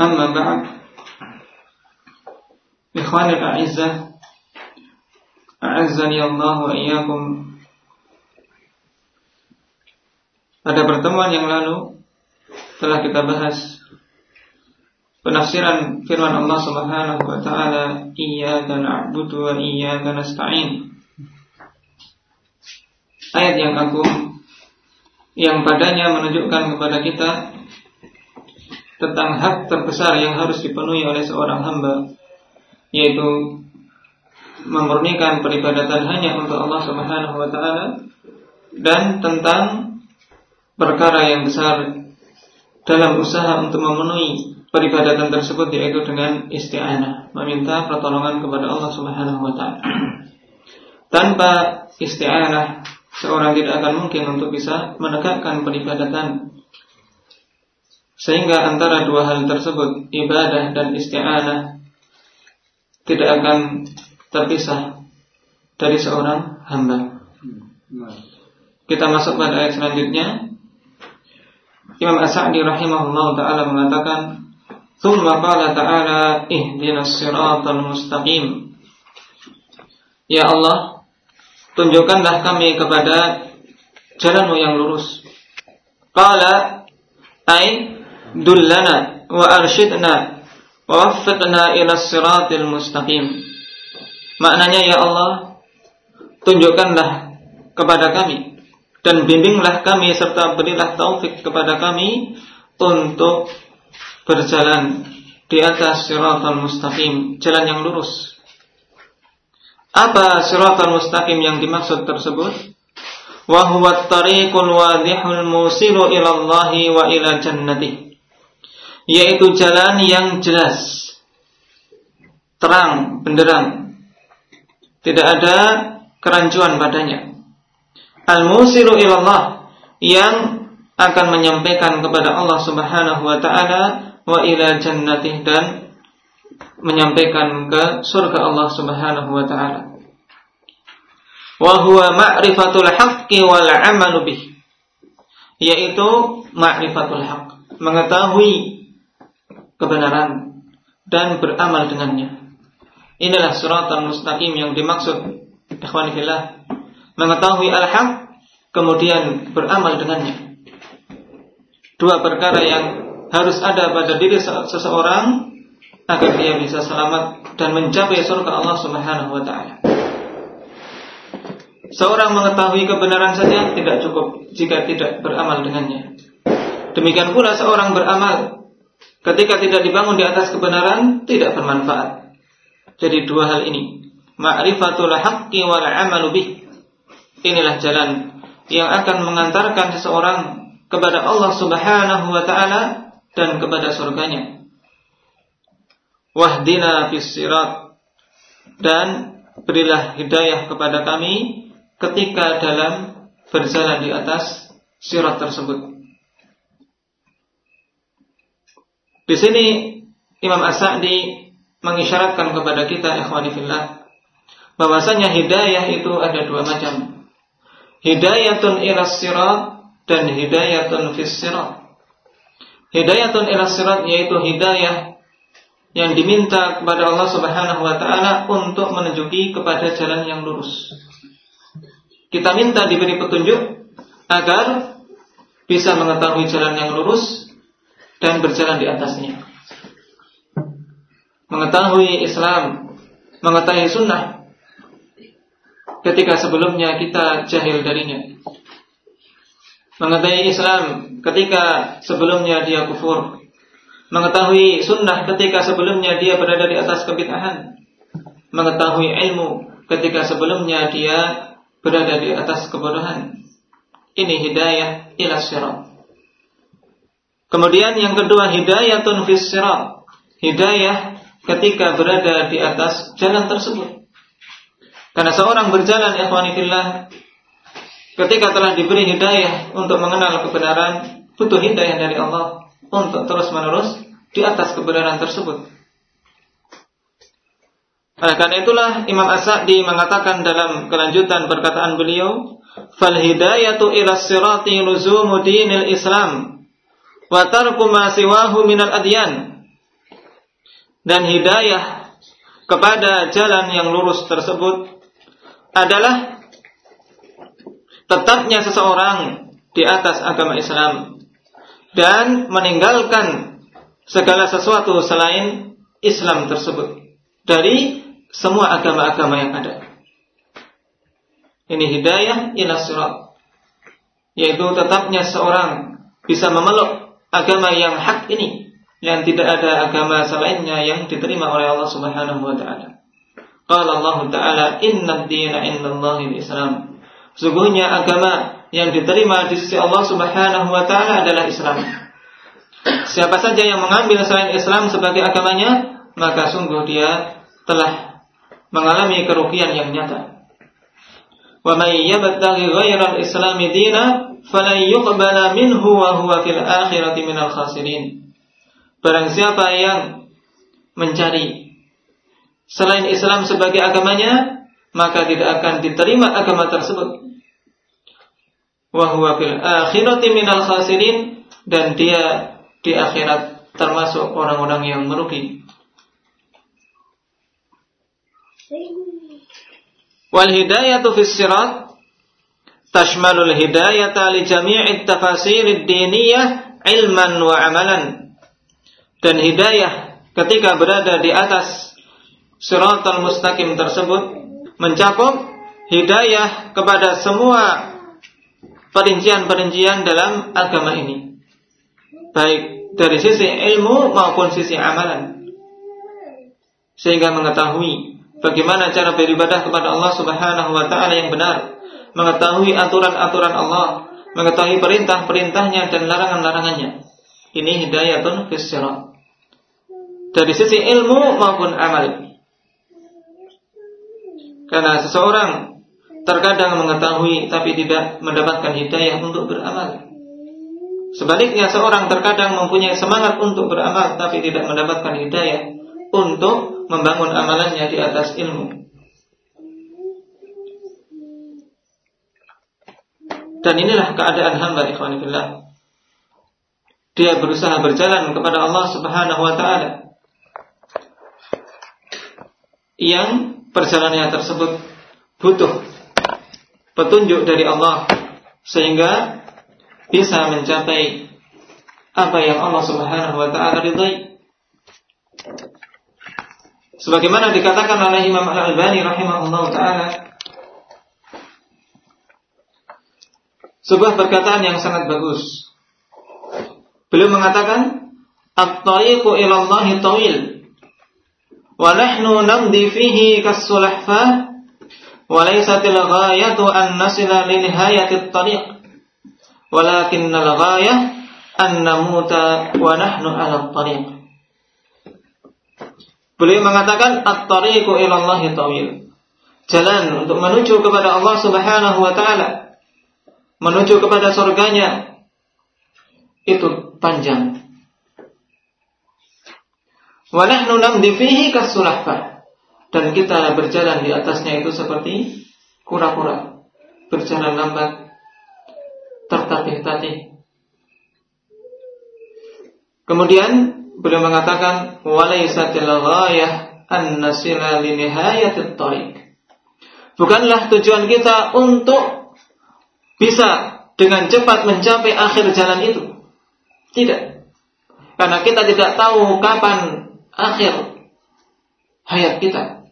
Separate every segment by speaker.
Speaker 1: Amma ba'd. Ikhwanul a'izzah A'azzani Allah wa iyyakum. Pada pertemuan yang lalu telah kita bahas penafsiran firman Allah Subhanahu wa taala iyyaka na'budu wa iyyaka nasta'in. Ayat yang aku yang padanya menunjukkan kepada kita tentang hak terbesar yang harus dipenuhi oleh seorang hamba yaitu memurnikan peribadatan hanya untuk Allah Subhanahu wa taala dan tentang perkara yang besar dalam usaha untuk memenuhi peribadatan tersebut yaitu dengan isti'anah, meminta pertolongan kepada Allah Subhanahu wa taala. Tanpa isti'anah seorang tidak akan mungkin untuk bisa menegakkan peribadatan sehingga antara dua hal tersebut ibadah dan isti'anah tidak akan terpisah dari seorang hamba. Kita masuk pada ayat selanjutnya. Imam As-Sa'di rahimahullah taala mengatakan, "Tsumma qala ta'ala ihdinas siratal mustaqim." Ya Allah, tunjukkanlah kami kepada jalanmu yang lurus. Qala ay dullana wa arshidna Waffiqna ila mustaqim. Maknanya ya Allah, tunjukkanlah kepada kami dan bimbinglah kami serta berilah taufik kepada kami untuk berjalan di atas siratal mustaqim, jalan yang lurus. Apa siratal mustaqim yang dimaksud tersebut? Wa huwa at-tariqul wadihul musilu ila Allah wa ila jannatihi yaitu jalan yang jelas, terang, benderang, tidak ada kerancuan padanya. Al-musilu ilallah yang akan menyampaikan kepada Allah Subhanahu wa taala wa ila jannatih dan menyampaikan ke surga Allah Subhanahu wa taala. Wa huwa ma'rifatul haqqi wal 'amalu bih. Yaitu ma'rifatul haqq, mengetahui kebenaran dan beramal dengannya. Inilah suratan mustaqim yang dimaksud ikhwanifillah mengetahui al-haq kemudian beramal dengannya. Dua perkara yang harus ada pada diri seseorang agar dia bisa selamat dan mencapai surga Allah Subhanahu wa taala. Seorang mengetahui kebenaran saja tidak cukup jika tidak beramal dengannya. Demikian pula seorang beramal Ketika tidak dibangun di atas kebenaran tidak bermanfaat. Jadi dua hal ini, ma'rifatul haqqi wal 'amalu bih. Inilah jalan yang akan mengantarkan seseorang kepada Allah Subhanahu wa taala dan kepada surganya. Wahdina fis sirat dan berilah hidayah kepada kami ketika dalam berjalan di atas sirat tersebut. Di sini Imam As-Sa'di mengisyaratkan kepada kita ikhwani fillah bahwasanya hidayah itu ada dua macam. Hidayatun ila sirat dan hidayatun fis sirat. Hidayatun ila sirat yaitu hidayah yang diminta kepada Allah Subhanahu wa taala untuk menunjuki kepada jalan yang lurus. Kita minta diberi petunjuk agar bisa mengetahui jalan yang lurus dan berjalan di atasnya. Mengetahui Islam, mengetahui sunnah ketika sebelumnya kita jahil darinya. Mengetahui Islam ketika sebelumnya dia kufur. Mengetahui sunnah ketika sebelumnya dia berada di atas kebid'ahan. Mengetahui ilmu ketika sebelumnya dia berada di atas kebodohan. Ini hidayah ila syirat Kemudian yang kedua hidayatun fis Hidayah ketika berada di atas jalan tersebut. Karena seorang berjalan ikhwanillah ketika telah diberi hidayah untuk mengenal kebenaran, butuh hidayah dari Allah untuk terus-menerus di atas kebenaran tersebut. Oleh karena itulah Imam As-Sa'di mengatakan dalam kelanjutan perkataan beliau, "Fal hidayatu ila sirati luzumu dinil Islam wa tarku ma siwahu minal adyan." Dan hidayah kepada jalan yang lurus tersebut adalah tetapnya seseorang di atas agama Islam dan meninggalkan segala sesuatu selain Islam tersebut dari semua agama-agama yang ada. Ini hidayah ila surat. Yaitu tetapnya seorang bisa memeluk agama yang hak ini yang tidak ada agama selainnya yang diterima oleh Allah Subhanahu wa taala. Qala Allah taala inna ad-dina indallahi islam Sungguhnya agama yang diterima di sisi Allah Subhanahu wa taala adalah Islam. Siapa saja yang mengambil selain Islam sebagai agamanya, maka sungguh dia telah mengalami kerugian yang nyata. Wa may yabtaghi ghayra al-islam dina falan yuqbala minhu wa huwa fil akhirati. Barang siapa yang mencari selain Islam sebagai agamanya, maka tidak akan diterima agama tersebut. Wa huwa fil akhirati minal khasirin dan dia di akhirat termasuk orang-orang yang merugi. Wal hidayatu fis sirat tashmalul hidayata li jami'it tafasirid diniyah ilman wa amalan. Dan hidayah ketika berada di atas siratal mustaqim tersebut mencakup hidayah kepada semua perincian-perincian dalam agama ini. Baik dari sisi ilmu maupun sisi amalan. Sehingga mengetahui bagaimana cara beribadah kepada Allah Subhanahu wa taala yang benar, mengetahui aturan-aturan Allah, mengetahui perintah-perintahnya dan larangan-larangannya. Ini hidayatun fis Dari sisi ilmu maupun amal. Karena seseorang terkadang mengetahui tapi tidak mendapatkan hidayah untuk beramal. Sebaliknya seorang terkadang mempunyai semangat untuk beramal tapi tidak mendapatkan hidayah untuk membangun amalannya di atas ilmu. Dan inilah keadaan hamba ikhwan fillah. Dia berusaha berjalan kepada Allah Subhanahu wa taala. Yang perjalanannya tersebut butuh petunjuk dari Allah sehingga bisa mencapai apa yang Allah Subhanahu wa taala ridai. Sebagaimana dikatakan oleh Imam Al-Albani rahimahullah taala sebuah perkataan yang sangat bagus. Beliau mengatakan, "At-tariqu ila Allah tawil wa nahnu namdi fihi kas-sulahfa wa laysatil ghayatu an nasila li nihayati at-tariq walakinnal ghayah an namuta wa nahnu ala at-tariq." Beliau mengatakan at-tariqu ila tawil. Jalan untuk menuju kepada Allah Subhanahu wa taala, menuju kepada surganya itu panjang. Wa nahnu namdi fihi. Dan kita berjalan di atasnya itu seperti kura-kura, berjalan lambat, tertatih-tatih. Kemudian beliau mengatakan an. Bukanlah tujuan kita untuk bisa dengan cepat mencapai akhir jalan itu. Tidak. Karena kita tidak tahu kapan akhir hayat kita.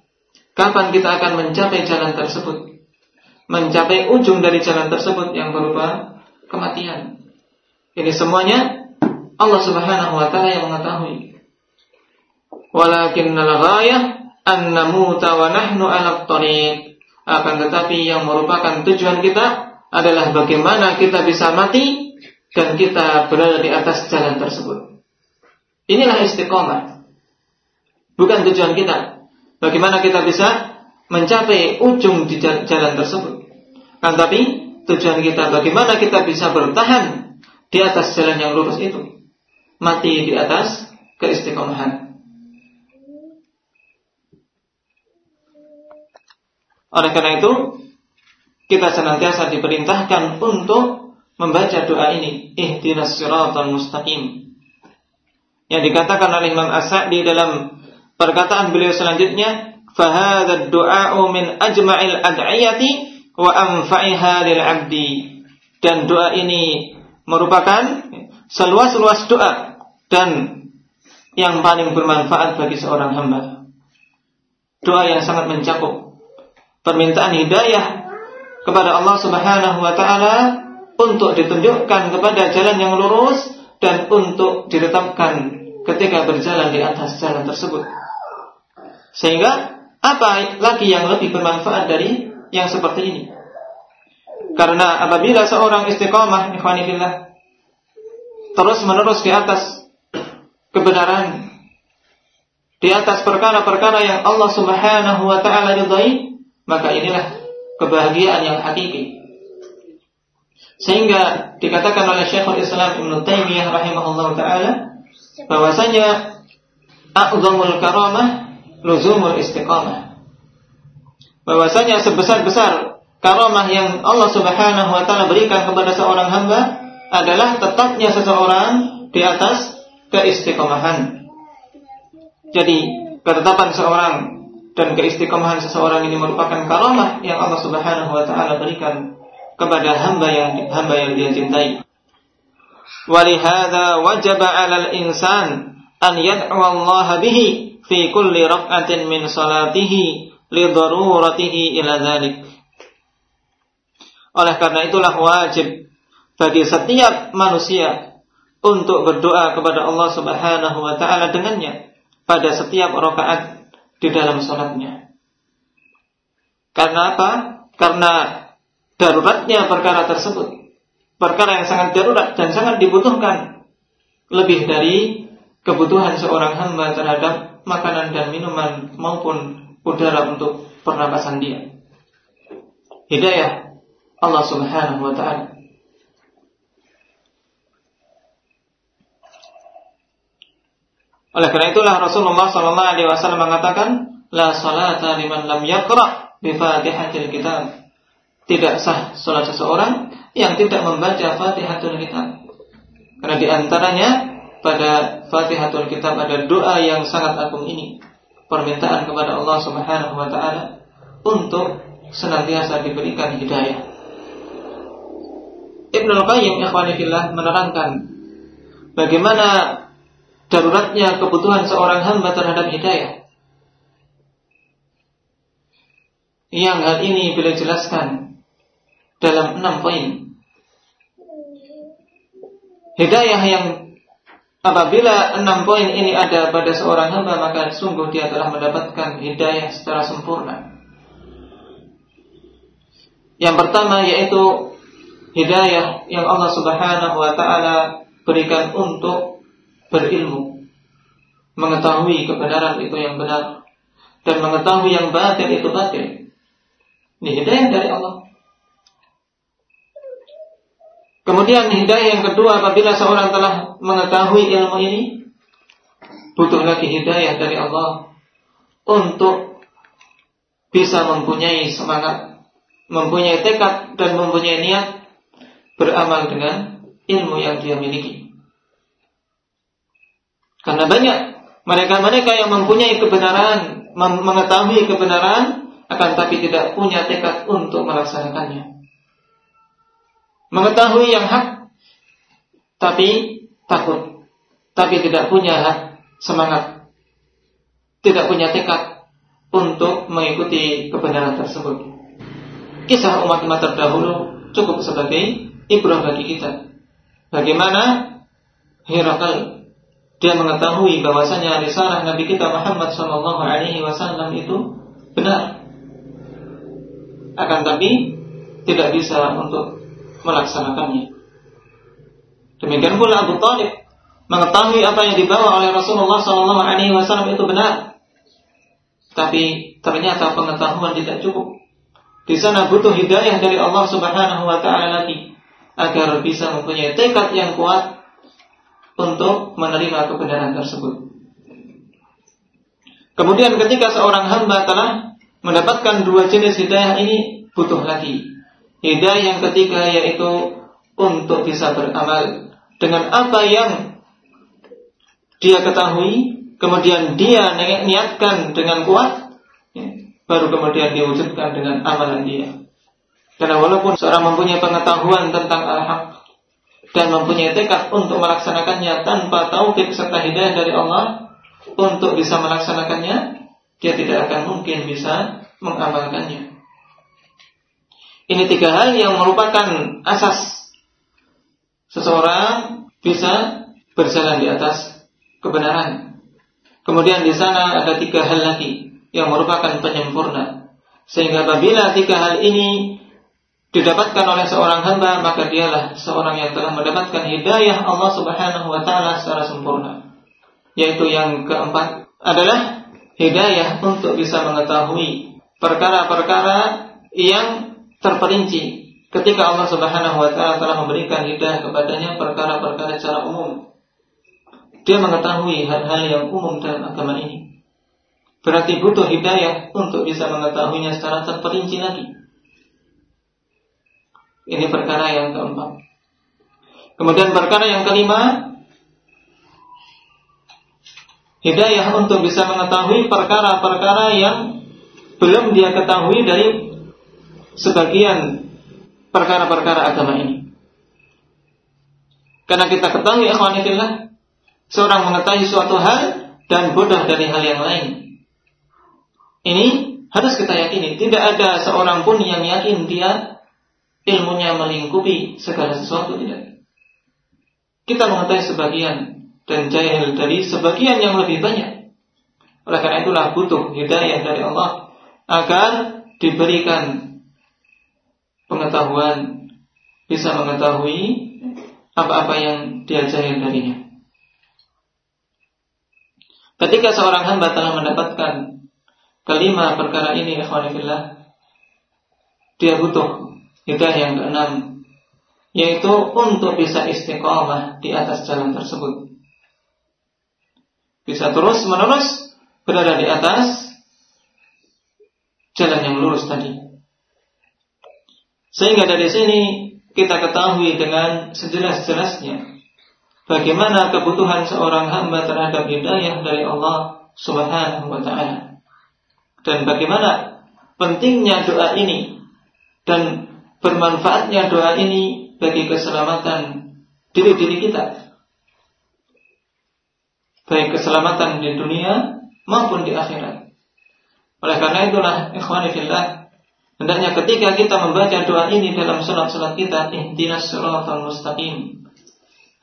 Speaker 1: Kapan kita akan mencapai jalan tersebut. Mencapai ujung dari jalan tersebut yang berupa kematian. Ini semuanya Allah Subhanahu wa taala yang mengetahui. Walakinnal ghayah an namuta wa nahnu 'ala tariq. Akan tetapi yang merupakan tujuan kita adalah bagaimana kita bisa mati dan kita berada di atas jalan tersebut. Inilah istiqomah. Bukan tujuan kita. Bagaimana kita bisa mencapai ujung di jalan tersebut. Kan tapi tujuan kita bagaimana kita bisa bertahan di atas jalan yang lurus itu. Mati di atas keistiqomahan. Oleh karena itu, kita senantiasa diperintahkan untuk membaca doa ini, ihdinas siratal mustaqim. Yang dikatakan oleh Imam As-Sa'di dalam perkataan beliau selanjutnya, min ajma'il ad'iyati wa anfa'iha lil 'abdi. Dan doa ini merupakan seluas-luas doa dan yang paling bermanfaat bagi seorang hamba. Doa yang sangat mencakup permintaan hidayah kepada Allah Subhanahu wa taala untuk ditunjukkan kepada jalan yang lurus dan untuk ditetapkan ketika berjalan di atas jalan tersebut. Sehingga apa lagi yang lebih bermanfaat dari yang seperti ini? Karena apabila seorang istiqamah ikhwanillah terus menerus di atas kebenaran di atas perkara-perkara yang Allah Subhanahu wa taala ridai, maka inilah kebahagiaan yang hakiki. Sehingga dikatakan oleh Syekhul Islam Ibn Taimiyah rahimahullah taala bahwasanya a'zamul karamah luzumul istiqamah. Bahwasanya sebesar-besar karamah yang Allah Subhanahu wa taala berikan kepada seorang hamba adalah tetapnya seseorang di atas keistiqomahan. Jadi ketetapan seorang dan keistiqomahan seseorang ini merupakan karamah yang Allah Subhanahu wa taala berikan kepada hamba yang hamba yang dia cintai. Walihada wajib 'alal insan an yad'u Allah bihi fi kulli raq'atin min salatihi li daruratihi ila dhalik. Oleh karena itulah wajib bagi setiap manusia untuk berdoa kepada Allah Subhanahu wa taala dengannya pada setiap rakaat di dalam sholatnya. Karena apa? Karena daruratnya perkara tersebut. Perkara yang sangat darurat dan sangat dibutuhkan. Lebih dari kebutuhan seorang hamba terhadap makanan dan minuman maupun udara untuk pernapasan dia. Hidayah Allah Subhanahu wa taala. Oleh karena itulah Rasulullah sallallahu alaihi wasallam mengatakan, "La salata liman lam yaqra bi Fatihatil Kitab." Tidak sah salat seseorang yang tidak membaca Fatihatul Kitab. Karena di antaranya pada Fatihatul Kitab ada doa yang sangat agung ini, permintaan kepada Allah Subhanahu wa taala untuk senantiasa diberikan hidayah. Ibnu Al-Qayyim ikhwanillah menerangkan bagaimana daruratnya kebutuhan seorang hamba terhadap hidayah. Yang hal ini bila jelaskan dalam enam poin. Hidayah yang apabila enam poin ini ada pada seorang hamba maka sungguh dia telah mendapatkan hidayah secara sempurna. Yang pertama yaitu hidayah yang Allah Subhanahu wa taala berikan untuk berilmu, mengetahui kebenaran itu yang benar dan mengetahui yang batil itu batil. Ini hidayah dari Allah. Kemudian hidayah yang kedua apabila seorang telah mengetahui ilmu ini butuh lagi hidayah dari Allah untuk bisa mempunyai semangat, mempunyai tekad dan mempunyai niat beramal dengan ilmu yang dia miliki. Karena banyak mereka-mereka yang mempunyai kebenaran, mengetahui kebenaran, akan tapi tidak punya tekad untuk melaksanakannya. Mengetahui yang hak, tapi takut, tapi tidak punya hak, semangat, tidak punya tekad untuk mengikuti kebenaran tersebut. Kisah umat-umat terdahulu cukup sebagai ibrah bagi kita. Bagaimana Herakal dia mengetahui bahwasanya risalah Nabi kita Muhammad Shallallahu Alaihi Wasallam itu benar, akan tapi tidak bisa untuk melaksanakannya. Demikian pula Abu Talib mengetahui apa yang dibawa oleh Rasulullah Shallallahu Alaihi Wasallam itu benar, tapi ternyata pengetahuan tidak cukup. Di sana butuh hidayah dari Allah Subhanahu Wa Taala lagi agar bisa mempunyai tekad yang kuat untuk menerima kebenaran tersebut. Kemudian ketika seorang hamba telah mendapatkan dua jenis hidayah ini butuh lagi hidayah yang ketiga yaitu untuk bisa beramal dengan apa yang dia ketahui, kemudian dia niatkan dengan kuat, ya, baru kemudian diwujudkan dengan amalan dia. Karena walaupun seorang mempunyai pengetahuan tentang al-haq dan mempunyai tekad untuk melaksanakannya tanpa taufik serta hidayah dari Allah untuk bisa melaksanakannya, dia tidak akan mungkin bisa mengamalkannya. Ini tiga hal yang merupakan asas seseorang bisa berjalan di atas kebenaran. Kemudian di sana ada tiga hal lagi yang merupakan penyempurna. Sehingga apabila tiga hal ini didapatkan oleh seorang hamba, maka dialah seorang yang telah mendapatkan hidayah Allah Subhanahu wa taala secara sempurna. Yaitu yang keempat adalah hidayah untuk bisa mengetahui perkara-perkara yang terperinci ketika Allah Subhanahu wa taala telah memberikan hidayah kepadanya perkara-perkara secara umum. Dia mengetahui hal-hal yang umum dalam agama ini. Berarti butuh hidayah untuk bisa mengetahuinya secara terperinci lagi. Ini perkara yang keempat. Kemudian perkara yang kelima, hidayah untuk bisa mengetahui perkara-perkara yang belum dia ketahui dari sebagian perkara-perkara agama ini. Karena kita ketahui ikhwanillah, seorang mengetahui suatu hal dan bodoh dari hal yang lain. Ini harus kita yakini, tidak ada seorang pun yang yakin dia ilmunya melingkupi segala sesuatu tidak. Kita mengetahui sebagian dan jahil dari sebagian yang lebih banyak. Oleh karena itulah butuh hidayah dari Allah agar diberikan pengetahuan, bisa mengetahui apa-apa yang dia jahil darinya. Ketika seorang hamba telah mendapatkan kelima perkara ini, ikhwanillah, dia butuh hidayah yang keenam, yaitu untuk bisa istiqomah di atas jalan tersebut. Bisa terus menerus berada di atas jalan yang lurus tadi. Sehingga dari sini kita ketahui dengan sejelas-jelasnya bagaimana kebutuhan seorang hamba terhadap hidayah dari Allah Subhanahu wa taala. Dan bagaimana pentingnya doa ini dan bermanfaatnya doa ini bagi keselamatan diri-diri kita. Baik keselamatan di dunia maupun di akhirat. Oleh karena itulah ikhwani fillah Hendaknya ketika kita membaca doa ini dalam salat-salat kita, ihdinas siratal mustaqim.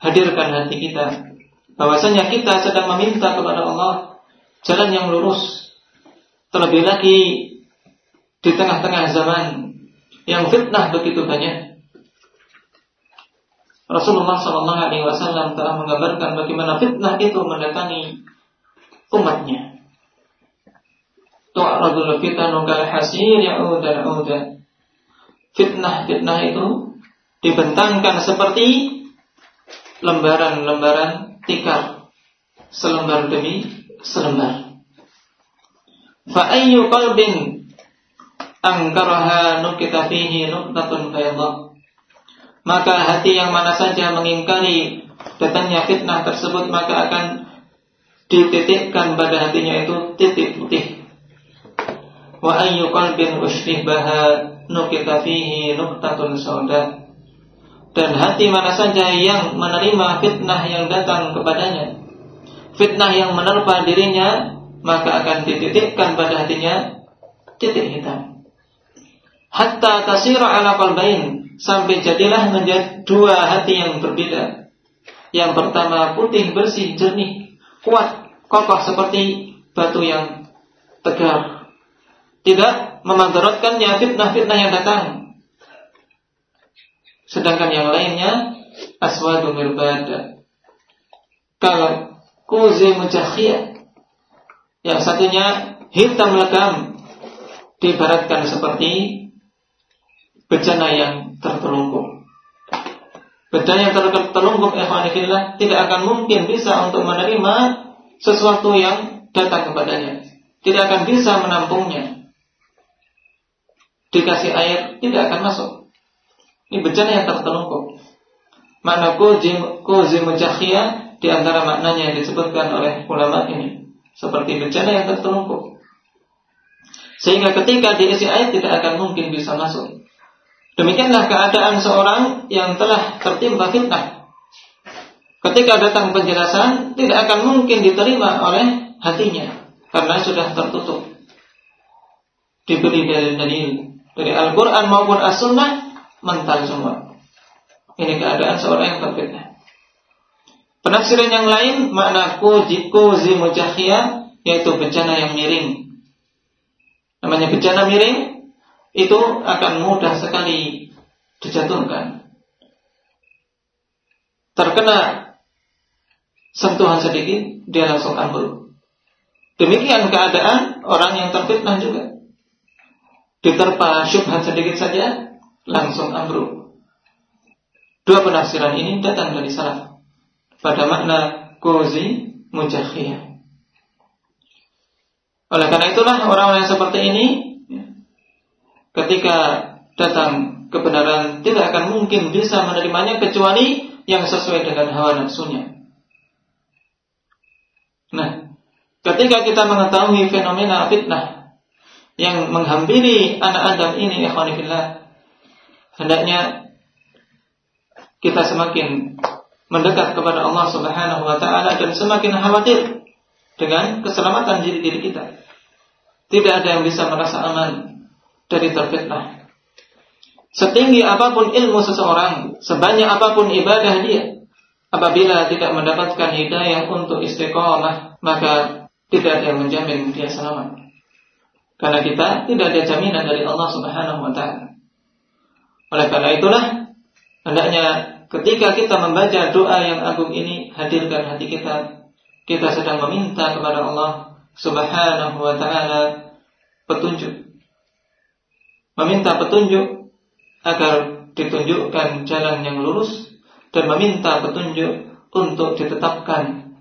Speaker 1: Hadirkan hati kita bahwasanya kita sedang meminta kepada Allah jalan yang lurus. Terlebih lagi di tengah-tengah zaman yang fitnah begitu banyak. Rasulullah Shallallahu Alaihi Wasallam telah menggambarkan bagaimana fitnah itu mendatangi umatnya tu'radul fitanu kal hasir ya'udan udan. Fitnah-fitnah itu dibentangkan seperti lembaran-lembaran tikar selembar demi selembar. Fa ayyu qalbin angkaraha nukita fihi nuktatun bayadhah. Maka hati yang mana saja mengingkari datangnya fitnah tersebut maka akan dititikkan pada hatinya itu titik putih. Wa ayyu qalbin ushribaha nukita fihi nuktatun sauda. Dan hati mana saja yang menerima fitnah yang datang kepadanya fitnah yang menerpa dirinya maka akan dititikkan pada hatinya titik hitam hatta tasira ala qalbain sampai jadilah menjadi dua hati yang berbeda yang pertama putih bersih jernih kuat kokoh seperti batu yang tegar tidak memadaratkannya fitnah-fitnah yang datang. Sedangkan yang lainnya aswadu mirbada. Kalau kuzi mujakhiyah. Yang satunya hitam legam. Dibaratkan seperti bejana yang tertelungkup. Bejana yang tertelungkup ikhwanifillah tidak akan mungkin bisa untuk menerima sesuatu yang datang kepadanya. Tidak akan bisa menampungnya. Dikasih air tidak akan masuk. Ini bejana yang tertelungkup. Makna kuzi mujakhiyah di antara maknanya yang disebutkan oleh ulama ini seperti bencana yang tertelungkup. Sehingga ketika diisi air tidak akan mungkin bisa masuk. Demikianlah keadaan seorang yang telah tertimpa fitnah. Ketika datang penjelasan tidak akan mungkin diterima oleh hatinya karena sudah tertutup. Diberi dalil-dalil dari Al-Quran maupun As-Sunnah mental semua. Ini keadaan seorang yang terfitnah. Penafsiran yang lain makna kuzi mujakhiyah yaitu bencana yang miring. Namanya bencana miring itu akan mudah sekali dijatuhkan. Terkena sentuhan sedikit dia langsung ambruk. Demikian keadaan orang yang terfitnah juga. Diterpa syubhat sedikit saja langsung ambruk. Dua penafsiran ini datang dari salaf pada makna kozi mujakhiyah. Oleh karena itulah orang-orang yang seperti ini ketika datang kebenaran tidak akan mungkin bisa menerimanya kecuali yang sesuai dengan hawa nafsunya. Nah, ketika kita mengetahui fenomena fitnah yang menghampiri anak Adam ini, ikhwanifillah, hendaknya kita semakin mendekat kepada Allah Subhanahu wa taala dan semakin khawatir dengan keselamatan diri diri kita. Tidak ada yang bisa merasa aman dari terfitnah. Setinggi apa pun ilmu seseorang, sebanyak apa pun ibadah dia, apabila tidak mendapatkan hidayah untuk istiqomah, maka tidak ada yang menjamin dia selamat. Karena kita tidak ada jaminan dari Allah Subhanahu wa taala. Oleh karena itulah hendaknya ketika kita membaca doa yang agung ini hadirkan hati kita kita sedang meminta kepada Allah Subhanahu wa taala petunjuk meminta petunjuk agar ditunjukkan jalan yang lurus dan meminta petunjuk untuk ditetapkan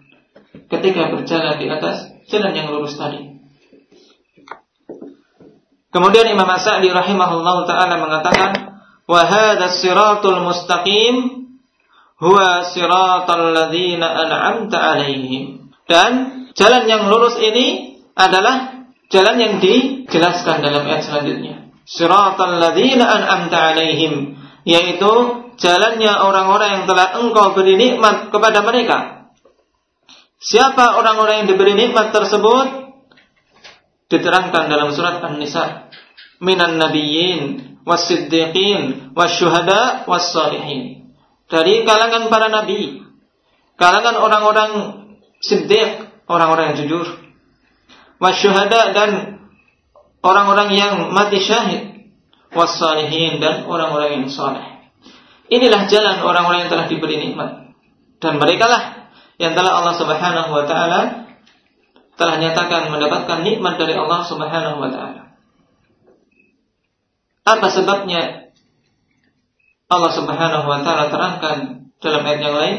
Speaker 1: ketika berjalan di atas jalan yang lurus tadi. Kemudian Imam As-Sa'di rahimahullah taala mengatakan wa hadha siratul mustaqim huwa siratal ladzina an'amta alaihim dan jalan yang lurus ini adalah jalan yang dijelaskan dalam ayat selanjutnya siratal ladzina an'amta alaihim. Yaitu jalannya orang-orang yang telah engkau beri nikmat kepada mereka. Siapa orang-orang yang diberi nikmat tersebut? Diterangkan dalam surat An-Nisa. Minan nabiyyin wasiddiqin, wasyuhada, wassalihin. Dari kalangan para nabi, kalangan orang-orang siddiq, orang-orang yang jujur, wasyuhada dan orang-orang yang mati syahid, wassalihin dan orang-orang yang saleh. Inilah jalan orang-orang yang telah diberi nikmat. Dan mereka lah yang telah Allah Subhanahu wa taala telah nyatakan mendapatkan nikmat dari Allah Subhanahu wa taala. Apa sebabnya? Allah Subhanahu wa taala terangkan dalam ayat yang lain,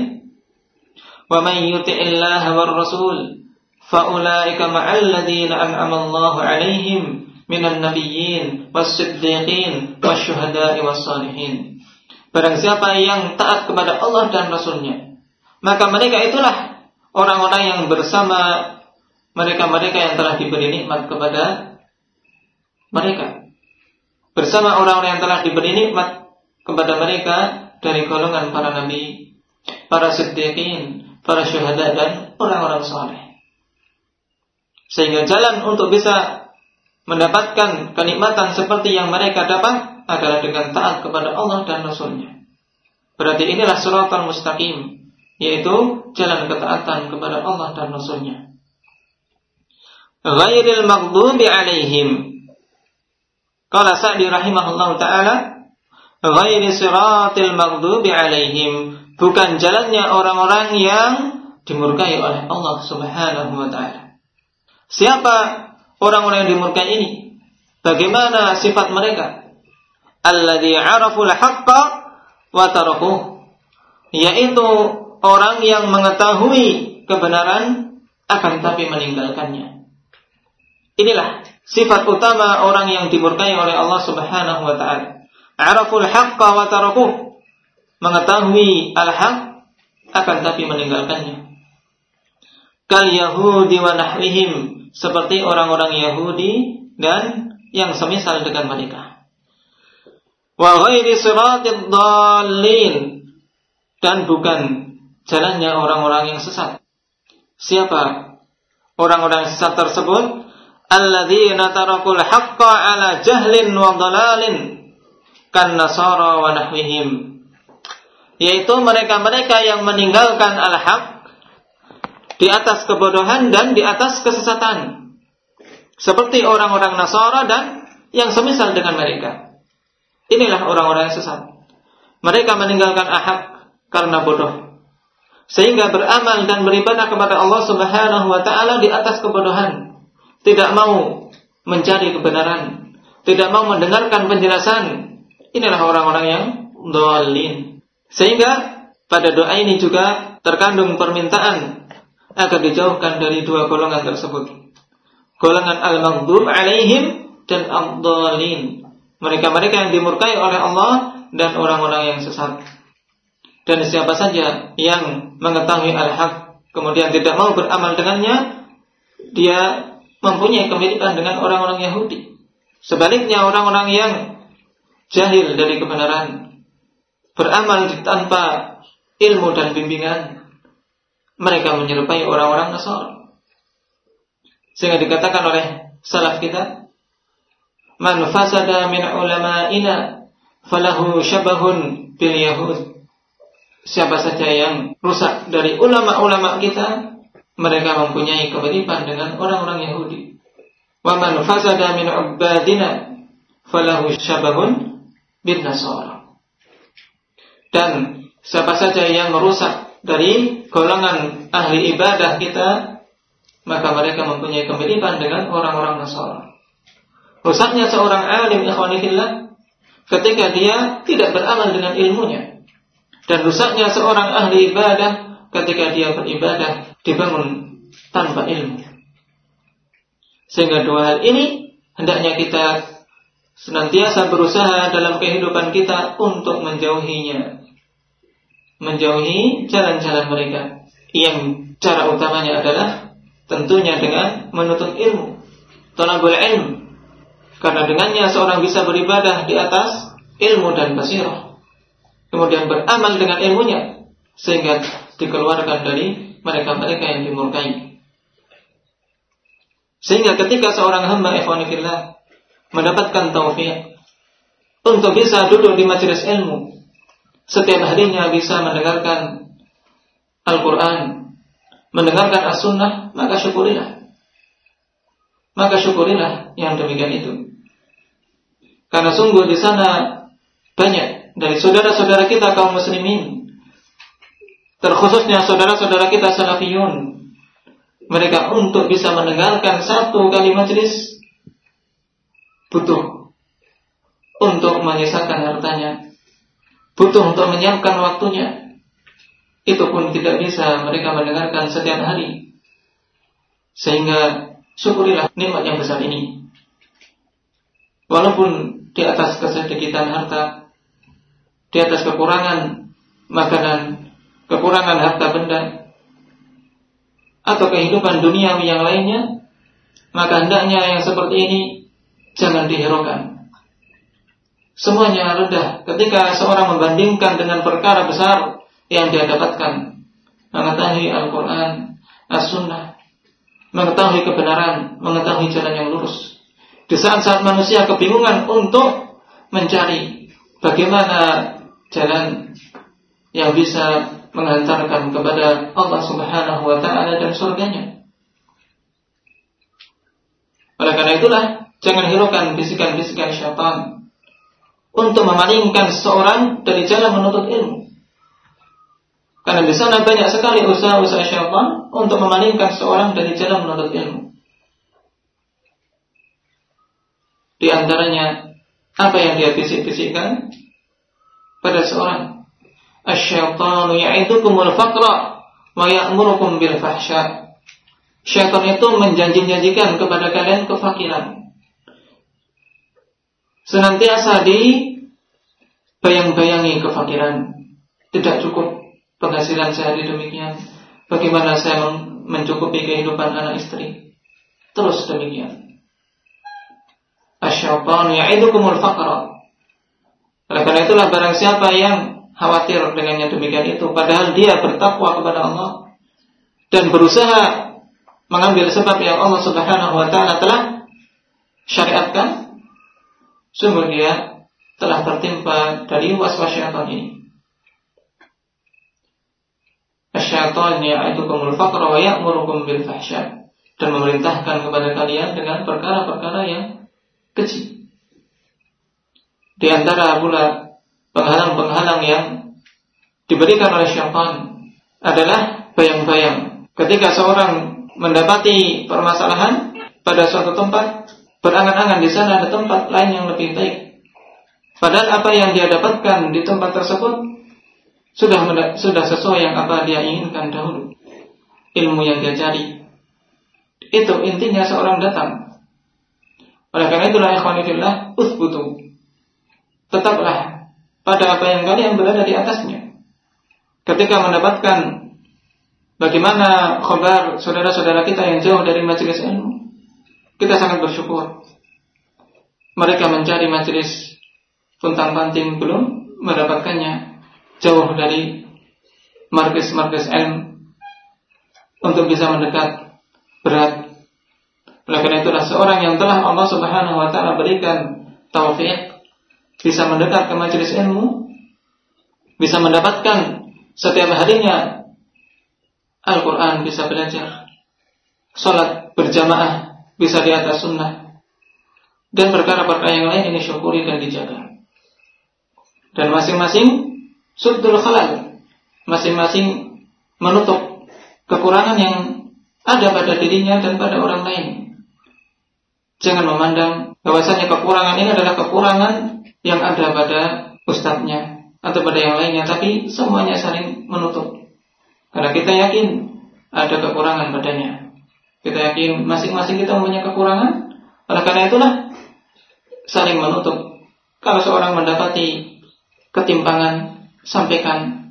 Speaker 1: "Wa may yuti'illaha war rasul ulaika ma'al an'ama Allahu 'alaihim minan nabiyyin was-siddiqin wasyuhada'i was-salihin." Barang siapa yang taat kepada Allah dan Rasulnya, maka mereka itulah orang-orang yang bersama mereka-mereka yang telah diberi nikmat kepada mereka bersama orang-orang yang telah diberi nikmat kepada mereka dari golongan para nabi, para siddiqin, para syuhada dan orang-orang saleh. Sehingga jalan untuk bisa mendapatkan kenikmatan seperti yang mereka dapat adalah dengan taat kepada Allah dan Rasulnya. Berarti inilah suratul mustaqim, yaitu jalan ketaatan kepada Allah dan Rasulnya. Ghairil maghdubi alaihim Qala Sa'di rahimahullah taala ghairi siratil maghdubi alaihim bukan jalannya orang-orang yang dimurkai oleh Allah Subhanahu wa taala. Siapa orang-orang yang dimurkai ini? Bagaimana sifat mereka? Alladzi 'araful haqqa wa. Yaitu orang yang mengetahui kebenaran akan tapi meninggalkannya. Inilah sifat utama orang yang dimurkai oleh Allah Subhanahu wa taala. 'Araful haqqa wa. Mengetahui al-haq akan tapi meninggalkannya. Kal Yahudi wa nahwihim seperti orang-orang Yahudi dan yang semisal dengan mereka. Wa ghairi siratil dallin dan bukan jalannya orang-orang yang sesat. Siapa orang-orang sesat tersebut? Alladzina tarakul haqqa ala jahlin wa dhalalin kan nasara wa nahwihim. Yaitu mereka-mereka yang meninggalkan al-haq di atas kebodohan dan di atas kesesatan seperti orang-orang Nasara dan yang semisal dengan mereka. Inilah orang-orang yang sesat. Mereka meninggalkan ahad karena bodoh. Sehingga beramal dan beribadah kepada Allah Subhanahu wa taala di atas kebodohan. Tidak mau mencari kebenaran, tidak mau mendengarkan penjelasan. Inilah orang-orang yang dolin. Sehingga pada doa ini juga terkandung permintaan agar dijauhkan dari dua golongan tersebut golongan al-maghdub alaihim dan ad-dhalin. Mereka-mereka yang dimurkai oleh Allah dan orang-orang yang sesat. Dan siapa saja yang mengetahui al-haq kemudian tidak mau beramal dengannya, dia mempunyai kemiripan dengan orang-orang Yahudi. Sebaliknya orang-orang yang jahil dari kebenaran, beramal tanpa ilmu dan bimbingan, mereka menyerupai orang-orang Nasara. Sehingga dikatakan oleh salaf kita, "Man fasada min ulama'ina falahu syabahun bil yahud." Siapa saja yang rusak dari ulama-ulama kita, mereka mempunyai kemiripan dengan orang-orang Yahudi. Wa man fasada min ubadina falahu syabahun bin nasara. Dan siapa saja yang merusak dari golongan ahli ibadah kita maka mereka mempunyai kemiripan dengan orang-orang Nasara. Rusaknya seorang alim ikhwanifillah ketika dia tidak beramal dengan ilmunya. Dan rusaknya seorang ahli ibadah ketika dia beribadah dibangun tanpa ilmu. Sehingga dua hal ini hendaknya kita senantiasa berusaha dalam kehidupan kita untuk menjauhinya. Menjauhi jalan-jalan mereka. Yang cara utamanya adalah Tentunya dengan menuntut ilmu. Talabul ilm. Karena dengannya seorang bisa beribadah di atas ilmu dan basirah. Kemudian beramal dengan ilmunya. Sehingga dikeluarkan dari mereka-mereka yang dimurkai. Sehingga ketika seorang hamba ikhwanifillah mendapatkan taufik untuk bisa duduk di majelis ilmu, setiap harinya bisa mendengarkan Al-Quran, mendengarkan as-sunnah, maka syukurilah. Maka syukurilah yang demikian itu. Karena sungguh di sana banyak dari saudara-saudara kita kaum muslimin, terkhususnya saudara-saudara kita salafiyun, mereka untuk bisa mendengarkan satu kali majelis butuh untuk menyisakan hartanya, butuh untuk menyiapkan waktunya, itu pun tidak bisa mereka mendengarkan setiap hari. Sehingga syukurilah nikmat yang besar ini. Walaupun di atas kesedikitan harta, di atas kekurangan makanan, kekurangan harta benda, atau kehidupan dunia yang lainnya, maka hendaknya yang seperti ini jangan dihiraukan. Semuanya rendah ketika seorang membandingkan dengan perkara besar yang dia dapatkan mengetahui Al-Quran, As-Sunnah, mengetahui kebenaran, mengetahui jalan yang lurus. Di saat-saat manusia kebingungan untuk mencari bagaimana jalan yang bisa menghantarkan kepada Allah Subhanahu wa taala dan surganya. Oleh karena itulah jangan hiraukan bisikan-bisikan syaitan untuk memalingkan seseorang dari jalan menuntut ilmu. Karena di sana banyak sekali usaha-usaha syaitan untuk memalingkan seorang dari jalan menuntut ilmu. Di antaranya apa yang dia bisik-bisikkan pada seorang Asyaitanu ya'idukumul faqra wa ya'murukum bil fahsya. Syaitan itu menjanji-janjikan kepada kalian kefakiran. Senantiasa di bayang-bayangi kefakiran. Tidak cukup penghasilan sehari demikian. Bagaimana saya mencukupi kehidupan anak istri? Terus demikian. Asyaitan ya'idukumul faqra. Oleh karena itulah barang siapa yang khawatir dengannya demikian itu padahal dia bertakwa kepada Allah dan berusaha mengambil sebab yang Allah Subhanahu wa taala telah syariatkan sungguh dia telah tertimpa dari waswas syaitan ini. Asyaitan ya'idukumul faqra wa ya'murukum bil fahsya dan memerintahkan kepada kalian dengan perkara-perkara yang kecil. Di antara pula penghalang-penghalang yang diberikan oleh syaitan adalah bayang-bayang. Ketika seorang mendapati permasalahan pada suatu tempat, berangan-angan di sana ada tempat lain yang lebih baik. Padahal apa yang dia dapatkan di tempat tersebut sudah sudah sesuai yang apa dia inginkan dahulu. Ilmu yang dia cari. Itu intinya seorang datang. Oleh karena itulah ikhwanifillah uthbutu tetaplah pada apa yang kalian berada di atasnya. Ketika mendapatkan bagaimana khabar saudara-saudara kita yang jauh dari majelis ilmu, kita sangat bersyukur. Mereka mencari majelis puntang panting belum mendapatkannya jauh dari markis-markis ilmu untuk bisa mendekat berat. Oleh karena itulah seorang yang telah Allah Subhanahu wa taala berikan taufik bisa mendekat ke majelis ilmu, bisa mendapatkan setiap harinya Al-Quran bisa belajar, sholat berjamaah bisa di atas sunnah, dan perkara-perkara yang lain ini syukuri dan dijaga. Dan masing-masing sudul khalal, masing-masing menutup kekurangan yang ada pada dirinya dan pada orang lain. Jangan memandang bahwasanya kekurangan ini adalah kekurangan yang ada pada ustadznya atau pada yang lainnya, tapi semuanya saling menutup. Karena kita yakin ada kekurangan padanya. Kita yakin masing-masing kita mempunyai kekurangan. Oleh karena itulah saling menutup. Kalau seorang mendapati ketimpangan, sampaikan.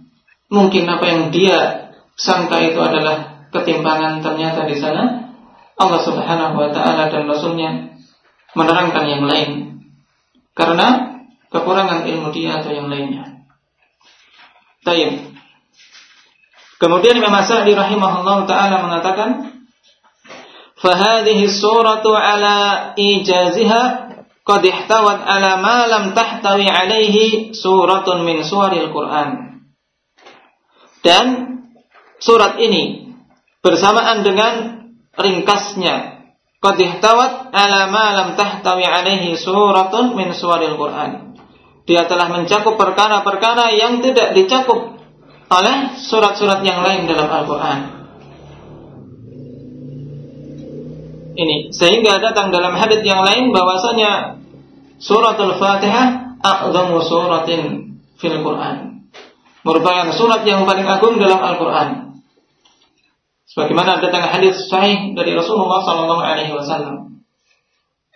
Speaker 1: Mungkin apa yang dia sangka itu adalah ketimpangan ternyata di sana Allah Subhanahu wa taala dan Rasulnya menerangkan yang lain. Karena kekurangan ilmu dia atau yang lainnya. Tayyib. Kemudian Imam Sa'di rahimahullah taala mengatakan, "Fahadhihi suratu ala ijaziha qad ihtawat ala ma lam tahtawi alaihi suratun min suwaril Qur'an." Dan surat ini bersamaan dengan ringkasnya qad ihtawat ala ma lam tahtawi alaihi suratun min suwaril Qur'an dia telah mencakup perkara-perkara yang tidak dicakup oleh surat-surat yang lain dalam Al-Quran. Ini sehingga datang dalam hadis yang lain bahwasanya suratul Fatihah a'zamu suratin fil Quran. Merupakan surat yang paling agung dalam Al-Quran. Sebagaimana datang hadis sahih dari Rasulullah sallallahu alaihi wasallam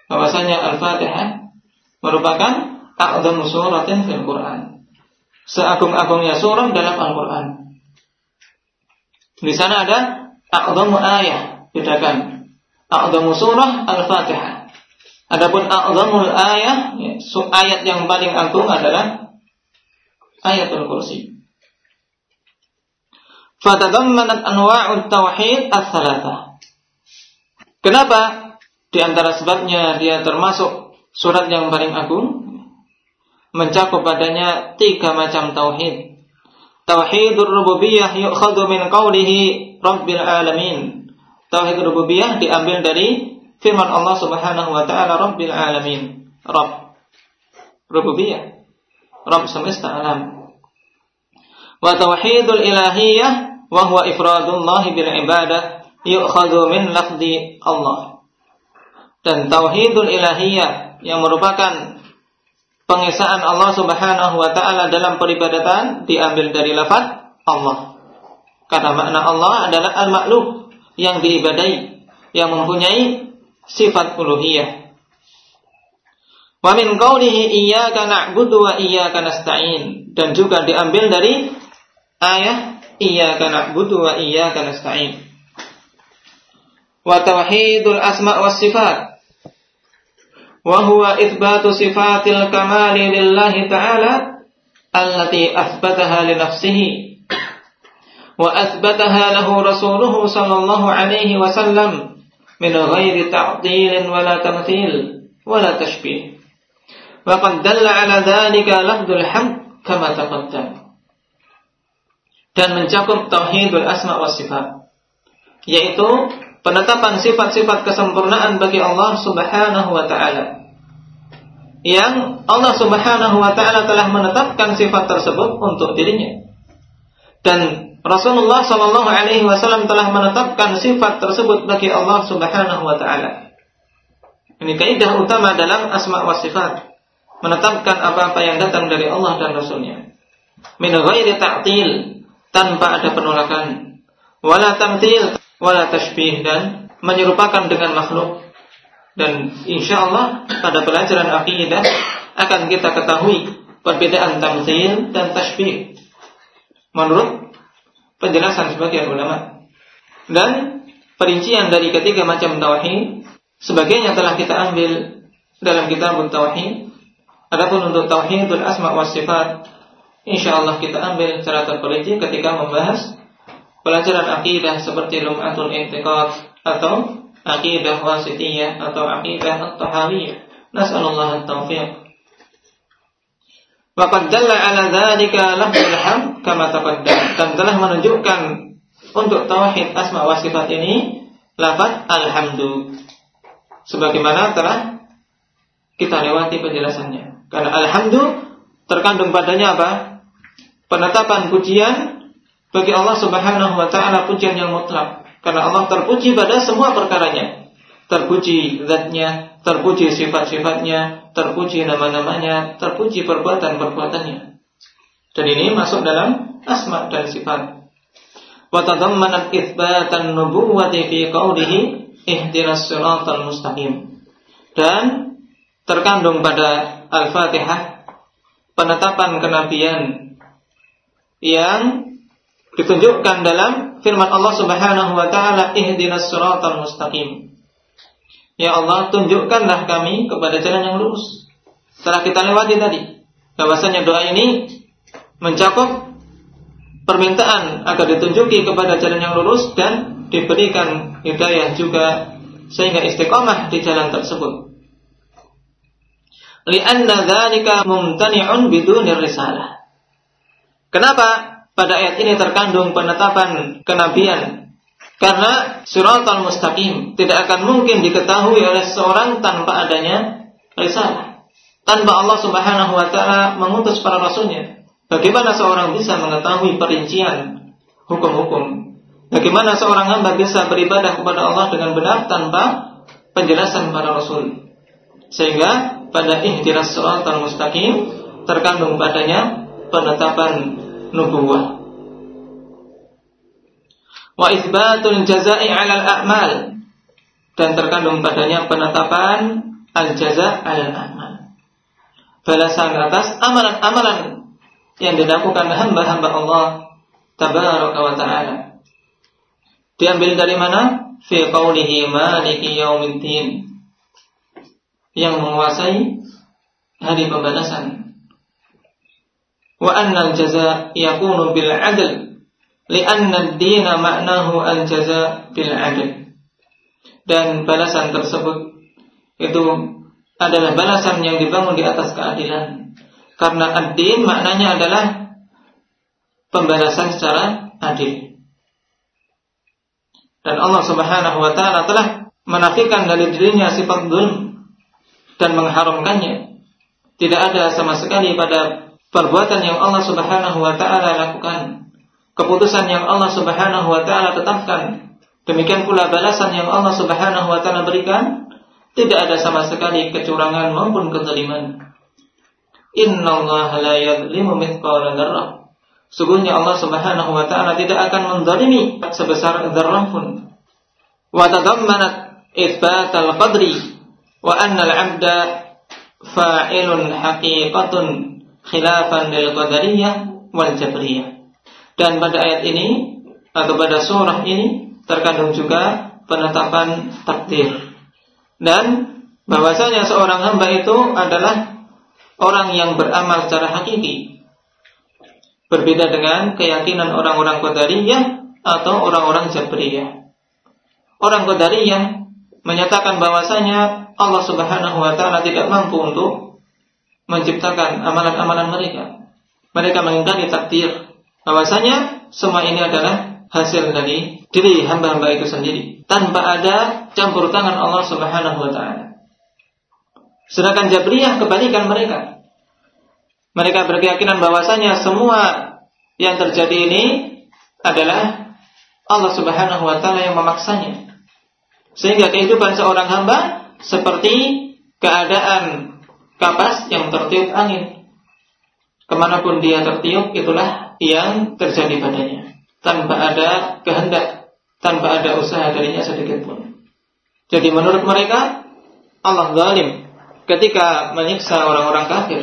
Speaker 1: bahwasanya Al-Fatihah merupakan a'zamu suratin fil Quran. Seagung-agungnya surah dalam Al-Quran. Di sana ada a'zamu ayah, bedakan. A'zamu surah Al-Fatihah. Adapun a'zamul ayah, ya, ayat yang paling agung adalah ayatul kursi. Fatadammanat anwa'ut tauhid ats-tsalatsah. Kenapa? Di antara sebabnya dia termasuk surat yang paling agung mencakup padanya tiga macam tauhid. Tauhidur rububiyah yu'khadhu min qawlihi rabbil alamin. Tauhid rububiyah diambil dari firman Allah Subhanahu wa taala rabbil alamin. Rabb rububiyah. Rabb semesta alam. Wa tauhidul ilahiyah wa huwa ifradullah bil ibadah yu'khadhu min lafzi Allah. Dan tauhidul ilahiyah yang merupakan pengesaan Allah Subhanahu wa taala dalam peribadatan diambil dari lafaz Allah. Karena makna Allah adalah al-makhluk yang diibadai, yang mempunyai sifat uluhiyah. Wa min qawlihi iyyaka na'budu wa iyyaka nasta'in dan juga diambil dari ayat iyyaka na'budu wa iyyaka nasta'in. Wa tauhidul asma was sifat wa huwa itsbatu sifatil kamali lillahi ta'ala allati athbataha li nafsihi wa athbataha lahu rasuluhu sallallahu alaihi wasallam min ghairi ta'dil wala tamthil wala tashbih Waqad dalla ala dzalika lafdzul hamd kama taqaddam. Dan mencakup tauhidul asma wa sifat, yaitu penetapan sifat-sifat kesempurnaan bagi Allah Subhanahu wa taala. Yang Allah Subhanahu wa taala telah menetapkan sifat tersebut untuk dirinya. Dan Rasulullah Shallallahu alaihi wasallam telah menetapkan sifat tersebut bagi Allah Subhanahu wa taala. Ini kaidah utama dalam asma wa sifat menetapkan apa-apa yang datang dari Allah dan Rasulnya. Min ghairi ta'til, tanpa ada penolakan. Wala tamtil, wala tashbih, dan menyerupakan dengan makhluk. Dan insya Allah pada pelajaran akidah akan kita ketahui perbedaan tamtil dan tashbih. Menurut penjelasan sebagian ulama. Dan perincian dari ketiga macam tauhid sebagainya telah kita ambil dalam kitab tauhid Adapun untuk tauhidul asma wa sifat, insyaallah kita ambil secara terperinci ketika membahas pelajaran akidah seperti lum'atul intiqad atau akidah wasitiyah atau akidah at-tahawiyah. Nas'alullah at-taufiq. Waqad dalla ala dzalika lafzul hamd kama taqaddam dan telah menunjukkan untuk tauhid asma wa sifat ini lafaz alhamdu sebagaimana telah kita lewati penjelasannya. Karena alhamdulillah terkandung padanya apa? Penetapan pujian bagi Allah Subhanahu wa taala pujian yang mutlak. Karena Allah terpuji pada semua perkaranya. Terpuji zatnya, terpuji sifat-sifatnya, terpuji nama-namanya, terpuji perbuatan-perbuatannya. Dan ini masuk dalam asma dan sifat. Wa tadammanat itsbatan nubuwwati fi qawlihi ihdinas siratal mustaqim. Dan terkandung pada Al-Fatihah penetapan kenabian yang ditunjukkan dalam firman Allah Subhanahu wa taala ihdinas siratal mustaqim. Ya Allah, tunjukkanlah kami kepada jalan yang lurus. Setelah kita lewati tadi, bahwasanya doa ini mencakup permintaan agar ditunjuki kepada jalan yang lurus dan diberikan hidayah juga sehingga istiqomah di jalan tersebut li'anna dzalika mumtani'un bidunir risalah. Kenapa pada ayat ini terkandung penetapan kenabian? Karena suratul mustaqim tidak akan mungkin diketahui oleh seorang tanpa adanya risalah. Tanpa Allah Subhanahu wa taala mengutus para rasulnya. Bagaimana seorang bisa mengetahui perincian hukum-hukum? Bagaimana seorang hamba bisa beribadah kepada Allah dengan benar tanpa penjelasan para rasul? Sehingga pada ihtiras siratal mustaqim terkandung padanya penetapan nubuwah. Wa isbatul jazai 'alal a'mal dan terkandung padanya penetapan al-jaza' 'alal a'mal. Balasan atas amalan-amalan yang dilakukan hamba-hamba Allah tabaraka wa ta'ala. Diambil dari mana? Fi qawlihi maliki yaumiddin yang menguasai hari pembalasan. Wa anna al-jaza yakunu bil 'adl Dan balasan tersebut itu adalah balasan yang dibangun di atas keadilan. Karena ad-din maknanya adalah pembalasan secara adil. Dan Allah Subhanahu wa taala telah menafikan dari dirinya sifat zulm dan mengharamkannya. Tidak ada sama sekali pada perbuatan yang Allah Subhanahu wa taala lakukan, keputusan yang Allah Subhanahu wa taala tetapkan, demikian pula balasan yang Allah Subhanahu wa taala berikan, tidak ada sama sekali kecurangan maupun kezaliman. Innallaha la yadhlimu mithqala dzarrah. Sungguhnya Allah Subhanahu wa taala tidak akan menzalimi sebesar dzarrah pun. Wa tadammanat itsbat al-qadri wa anna al-'abda fa'ilun haqiqatun khilafan lil qadariyah wal jabriyah. Dan pada ayat ini atau pada surah ini terkandung juga penetapan takdir dan bahwasanya seorang hamba itu adalah orang yang beramal secara hakiki. Berbeda dengan keyakinan orang-orang Qadariyah atau orang-orang Jabriyah. Orang Qadariyah menyatakan bahwasanya Allah Subhanahu wa taala tidak mampu untuk menciptakan amalan-amalan mereka. Mereka mengingkari takdir bahwasanya semua ini adalah hasil dari diri hamba-hamba itu sendiri tanpa ada campur tangan Allah Subhanahu wa taala. Sedangkan Jabriyah kebalikan mereka. Mereka berkeyakinan bahwasanya semua yang terjadi ini adalah Allah Subhanahu wa taala yang memaksanya. Sehingga kehidupan seorang hamba seperti keadaan kapas yang tertiup angin. Ke mana pun dia tertiup, itulah yang terjadi padanya. Tanpa ada kehendak tanpa ada usaha darinya sedikit pun. Jadi menurut mereka Allah zalim ketika menyiksa orang-orang kafir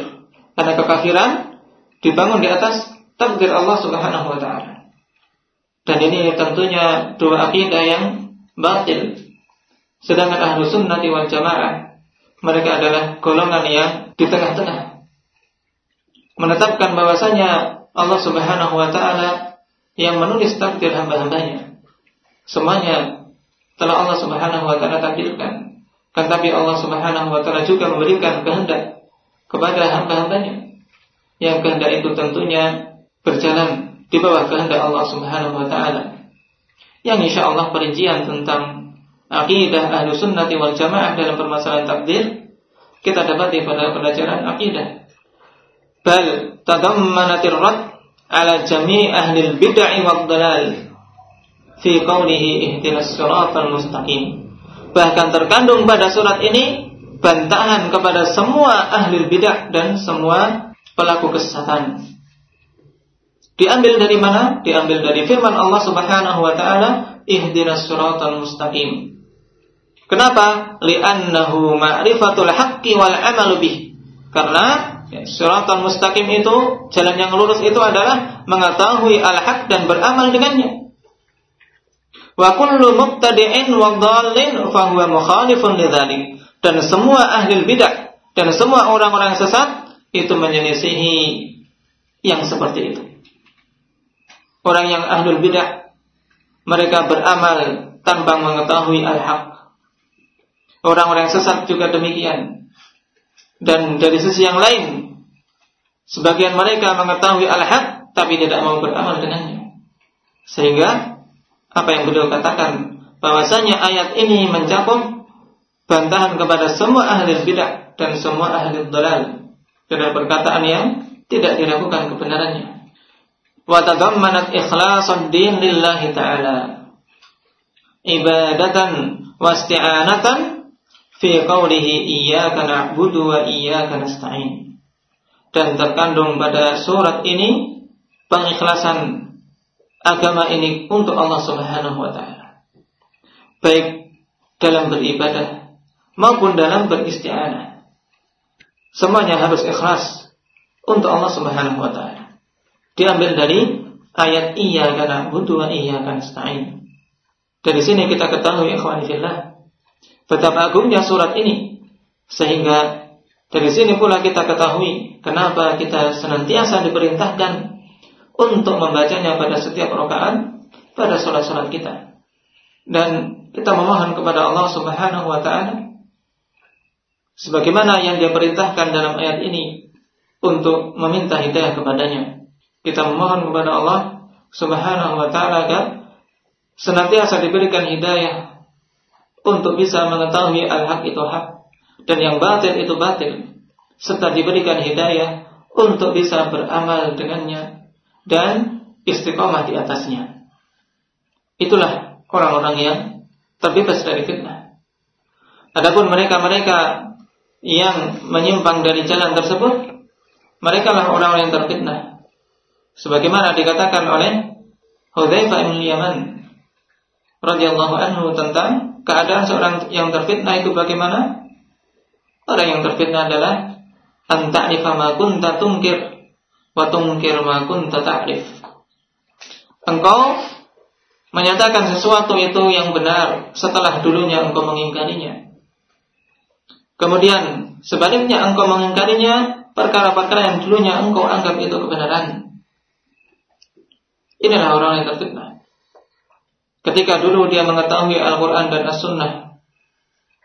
Speaker 1: karena kekafiran dibangun di atas takdir Allah Subhanahu wa taala. Dan ini tentunya dua akidah yang batil. Sedangkan ahlu sunnah wal jamaah mereka adalah golongan yang di tengah-tengah. Menetapkan bahwasanya Allah Subhanahu wa taala yang menulis takdir hamba-hambanya Semuanya telah Allah Subhanahu wa taala takdirkan. Kan tapi Allah Subhanahu wa taala juga memberikan kehendak kepada hamba-hambanya. Yang kehendak itu tentunya berjalan di bawah kehendak Allah Subhanahu wa taala. Yang insya Allah perincian tentang akidah ahlu sunnati wal jamaah dalam permasalahan takdir kita dapati pada pelajaran akidah. Bal tadammanatir rad ala jami' ahli bid'ah wad dalal fi qawlihi ihdinas siratal mustaqim. Bahkan terkandung pada surat ini bantahan kepada semua ahli bidah dan semua pelaku kesesatan. Diambil dari mana? Diambil dari firman Allah Subhanahu wa taala, ihdinas siratal mustaqim. Kenapa? Li'annahu ma'rifatul haqqi wal amalu bih. Karena siratal mustaqim itu jalan yang lurus itu adalah mengetahui al-haq dan beramal dengannya. Wa kullu mubtadi'in wa dhallin fa huwa mukhalifun lidzalik. Dan semua ahli bidah dan semua orang-orang sesat itu menyelisihi yang seperti itu. Orang yang ahlul bidah mereka beramal tanpa mengetahui al-haq. Orang-orang sesat juga demikian. Dan dari sisi yang lain, sebagian mereka mengetahui al-haq tapi tidak mau beramal dengannya. Sehingga apa yang beliau katakan bahwasanya ayat ini mencakup bantahan kepada semua ahli bidah dan semua ahli dalal dengan perkataan yang tidak diragukan kebenarannya. Wa tadammanat ikhlasun din lillahi ta'ala ibadatan wa isti'anatan fi qawlihi iyyaka na'budu wa iyyaka nasta'in. Dan terkandung pada surat ini pengikhlasan agama ini untuk Allah Subhanahu wa taala. Baik dalam beribadah maupun dalam beristi'anah. Semuanya harus ikhlas untuk Allah Subhanahu wa taala. Diambil dari ayat karena butuh iya karena nasta'in. Dari sini kita ketahui ikhwan fillah betapa agungnya surat ini sehingga dari sini pula kita ketahui kenapa kita senantiasa diperintahkan untuk membacanya pada setiap rakaat pada sholat-sholat kita. Dan kita memohon kepada Allah Subhanahu wa taala sebagaimana yang dia perintahkan dalam ayat ini untuk meminta hidayah kepadanya. Kita memohon kepada Allah Subhanahu wa taala agar senantiasa diberikan hidayah untuk bisa mengetahui al-haq itu hak dan yang batil itu batil serta diberikan hidayah untuk bisa beramal dengannya dan istiqomah di atasnya. Itulah orang-orang yang terbebas dari fitnah. Adapun mereka-mereka yang menyimpang dari jalan tersebut, mereka lah orang-orang yang terfitnah. Sebagaimana dikatakan oleh Hudzaifah bin Yaman radhiyallahu anhu tentang keadaan seorang yang terfitnah itu bagaimana? Orang yang terfitnah adalah an ta'rifa ma kunta tunkir wa tunkir ma kunta ta'rif. Engkau menyatakan sesuatu itu yang benar setelah dulunya engkau mengingkarinya. Kemudian sebaliknya engkau mengingkarinya perkara-perkara yang dulunya engkau anggap itu kebenaran. Inilah orang yang terfitnah. Ketika dulu dia mengetahui Al-Quran dan As-Sunnah,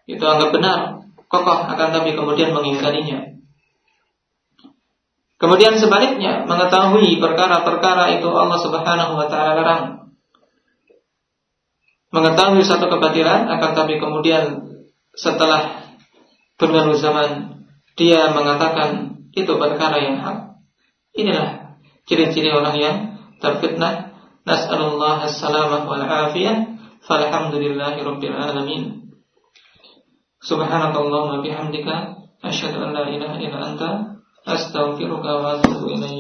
Speaker 1: itu anggap benar, kokoh akan tapi kemudian mengingkarinya. Kemudian sebaliknya mengetahui perkara-perkara itu Allah Subhanahu wa taala larang mengetahui satu kebatilan akan tapi kemudian setelah berlalu zaman dia mengatakan itu perkara yang hak. Inilah ciri-ciri orang yang terfitnah. Nas'alullah as-salamah wal afiyah. Falhamdulillahi rabbil alamin. Subhanakallahumma bihamdika asyhadu an illa anta astaghfiruka wa atubu.